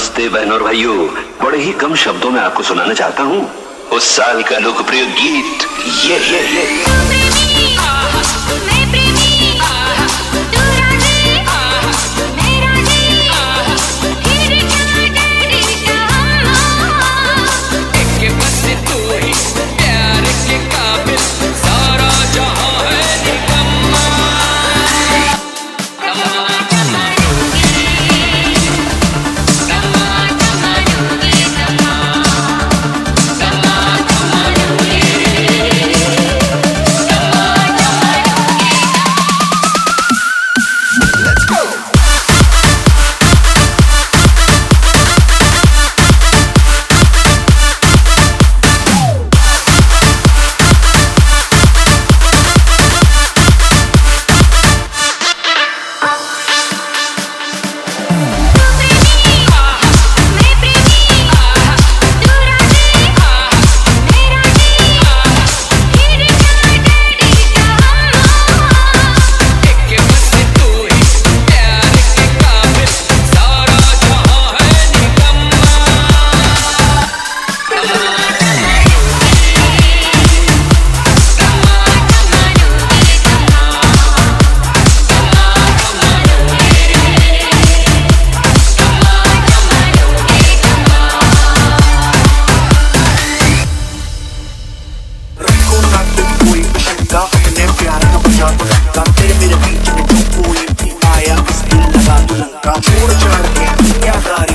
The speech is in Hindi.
नमस्ते बहनों और भाइयों। बड़े ही कम शब्दों में आपको सुनाना चाहता हूँ। उस साल का लोकप्रिय गीत ये ये ये yeah, yeah.